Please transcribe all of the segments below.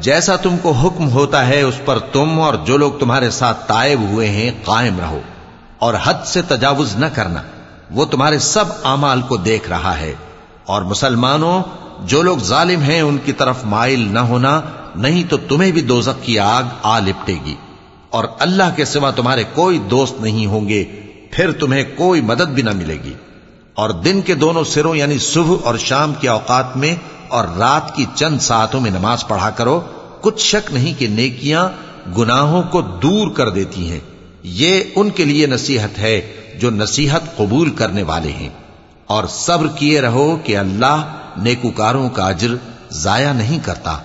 जैसा तुमको हुक्म होता है, उस पर तुम और जो लोग तुम्हारे साथ तायब हुए हैं, कायम रहो और हद से तजावुज न करना। वो तुम्हारे सब अमाल को देख रहा है। और मुसलमानों, जो लोग जालिम हैं, उनकी तरफ़ माइल न होना, नहीं तो तुम्हें भी दोजक की आग आ लिपटेगी। और अल्लाह के सिवा तुम्हारे कोई दोस्त नहीं होंगे, फिर तुम्हें कोई मदद भी ना मिलेगी। और दिन के दोनों सिरों, यानी सुबह और शाम के औकात में और रात की चंद सातों में नमाज़ पढ़ा करो, कुछ शक नहीं कि नेकियाँ गुनाहों को दूर कर देती हैं। ये उनके लिए नसीहत है जो नसीहत कबूल करने वाले हैं। और सब्र किए रहो कि अल्लाह नेकुकारों का अजर जाया नहीं करता।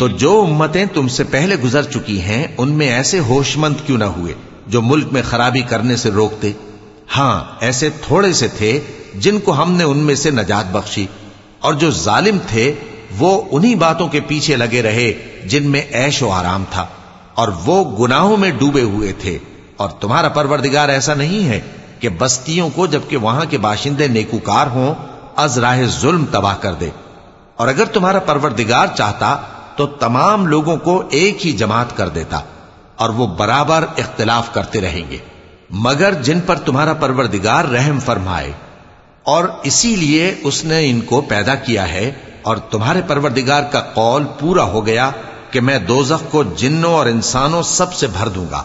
तो जो उम्मतें तुमसे पहले गुजर चुकी हैं उनमें ऐसे होशमंद क्यों ना हुए जो मुल्क में खराबी करने से रोकते हाँ, ऐसे थोड़े से थे जिनको हमने उनमें से नजात बख्शी। और जो जालिम थे, वो उन्हीं बातों के पीछे लगे रहे जिनमें ऐशो आराम था। और वो गुनाहों में डूबे हुए थे। और तुम्हारा परवरदिगार ऐसा नहीं है कि बस्तियों को जबकि वहाँ के बाशिंदे नेकूकार हों, अजराह जुल्म तबाह कर दे। और अगर तुम्हारा परवरदिगार चाहता तो तमाम लोगों को एक ही जमात कर देता। और वो बराबर इख्तिलाफ करते रहेंगे। मगर जिन पर तुम्हारा परवरदिगार रहम फरमाए और इसीलिए उसने इनको पैदा किया है और तुम्हारे परवरदिगार का कौल पूरा हो गया कि मैं दोजख को जिन्नों और इंसानों सबसे भर दूंगा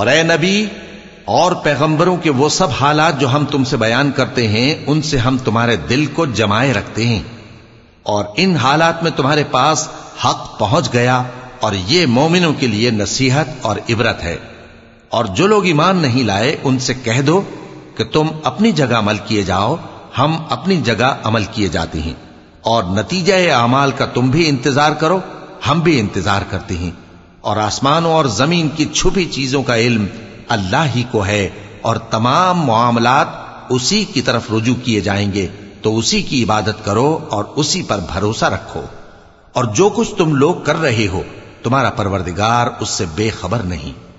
और ए नबी, और पैगंबरों के वो सब हालात जो हम तुमसे बयान करते हैं, उनसे हम तुम्हारे दिल को जमाए रखते हैं। और इन हालात में तुम्हारे पास हक पहुँच गया, और ये मोमिनों के लिए नसीहत और इबरत है। और जो लोग ईमान नहीं लाए, उनसे कह दो कि तुम अपनी जगह अमल किए जाओ, हम अपनी जगह अमल किए जाते हैं। और नतीजा अमाल का तुम भी इंतज़ार करो, हम भी इंतज़ार करते हैं। और आसमानों और ज़मीन की छुपी चीज़ों का इल्म अल्लाह ही को है और तमाम मामलात उसी की तरफ़ रुजू किए जाएँगे तो उसी की इबादत करो और उसी पर भरोसा रखो। और जो कुछ तुम लोग कर रहे हो, तुम्हारा परवरदिगार उससे बेखबर नहीं।